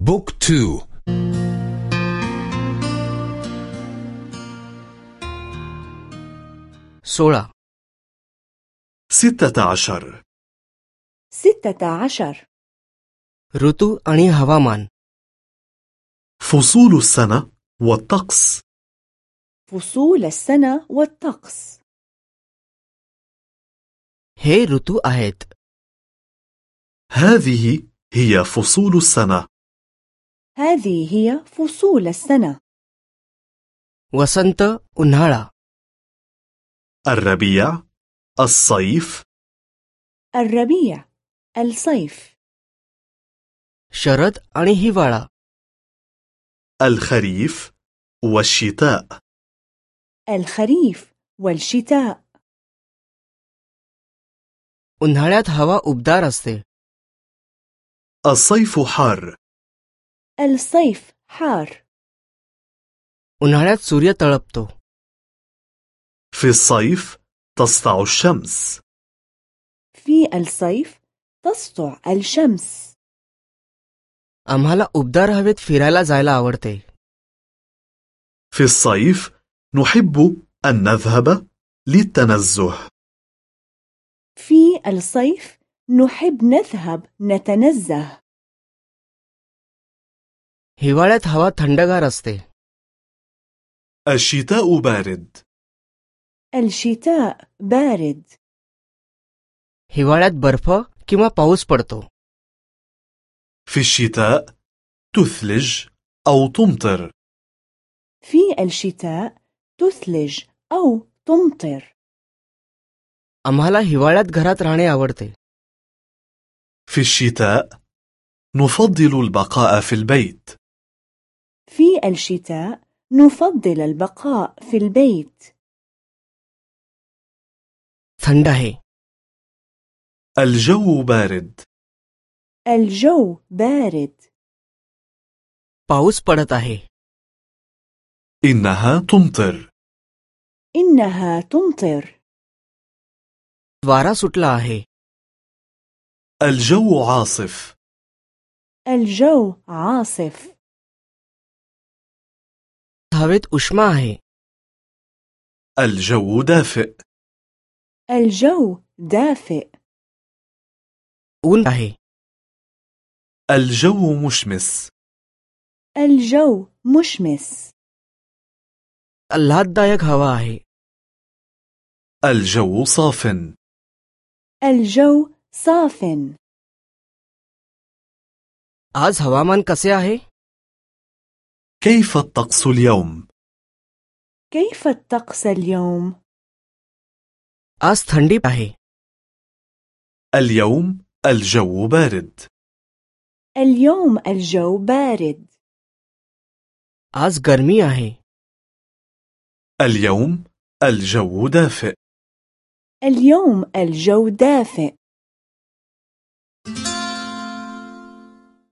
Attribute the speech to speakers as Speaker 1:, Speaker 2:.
Speaker 1: book two.
Speaker 2: सोळा.
Speaker 3: ستة عشر.
Speaker 4: ستة عشر.
Speaker 2: ऋतू आणि हवामान
Speaker 3: فصول السنة والطقس.
Speaker 4: فصول السنة والطقس.
Speaker 2: हे ऋतू आहेत
Speaker 3: هذه هي فصول السنة.
Speaker 4: هذه هي فصول السنة
Speaker 2: वसंत उन्हाळा
Speaker 3: الربيع الصيف
Speaker 4: الربيع الصيف
Speaker 2: शरद आणि हिवाळा
Speaker 3: الخريف والشتاء
Speaker 4: الخريف والشتاء
Speaker 2: उन्हाळ्यात हवा उबदार असते
Speaker 3: الصيف حار
Speaker 4: الصيف حار
Speaker 2: उन्हाळ्यात सूर्य तळपतो
Speaker 3: في الصيف تسطع الشمس
Speaker 4: في الصيف تسطع الشمس
Speaker 2: आम्हाला उबदार हवेत फिरायला जायला आवडते
Speaker 3: في الصيف نحب أن نذهب للتنزه
Speaker 4: في الصيف نحب نذهب نتنزه
Speaker 2: हिवाळ्यात हवा थंडगार असते
Speaker 3: الشتاء بارد
Speaker 4: الشتاء بارد
Speaker 2: हिवाळ्यात बर्फ किंवा पाऊस पडतो
Speaker 3: في الشتاء تثلج أو تمطر
Speaker 4: في الشتاء تثلج أو تمطر
Speaker 2: आम्हाला हिवाळ्यात घरात राहणे आवडते
Speaker 3: في الشتاء نفضل البقاء في البيت
Speaker 4: في الشتاء نفضل البقاء في البيت
Speaker 2: थंड आहे
Speaker 3: الجو بارد
Speaker 4: الجو بارد
Speaker 2: पाऊस पडत आहे
Speaker 3: إنها تمطر
Speaker 4: إنها تمطر
Speaker 2: वारा सुटला आहे
Speaker 3: الجو عاصف
Speaker 4: الجو عاصف
Speaker 2: हवेत उष्मा आहे
Speaker 3: الجو دافئ
Speaker 4: الجو دافئ
Speaker 2: ऊन आहे
Speaker 3: الجو مشمس
Speaker 4: الجو مشمس
Speaker 2: आल्हाददायक हवा आहे
Speaker 3: الجو صاف
Speaker 4: الجو صاف
Speaker 2: आज हवामान कसे आहे
Speaker 3: كيف الطقس اليوم؟
Speaker 4: كيف الطقس اليوم؟
Speaker 2: आज थंडी आहे
Speaker 3: اليوم الجو بارد
Speaker 4: اليوم الجو بارد
Speaker 2: आज गरमी आहे
Speaker 3: اليوم الجو دافئ
Speaker 4: اليوم الجو دافئ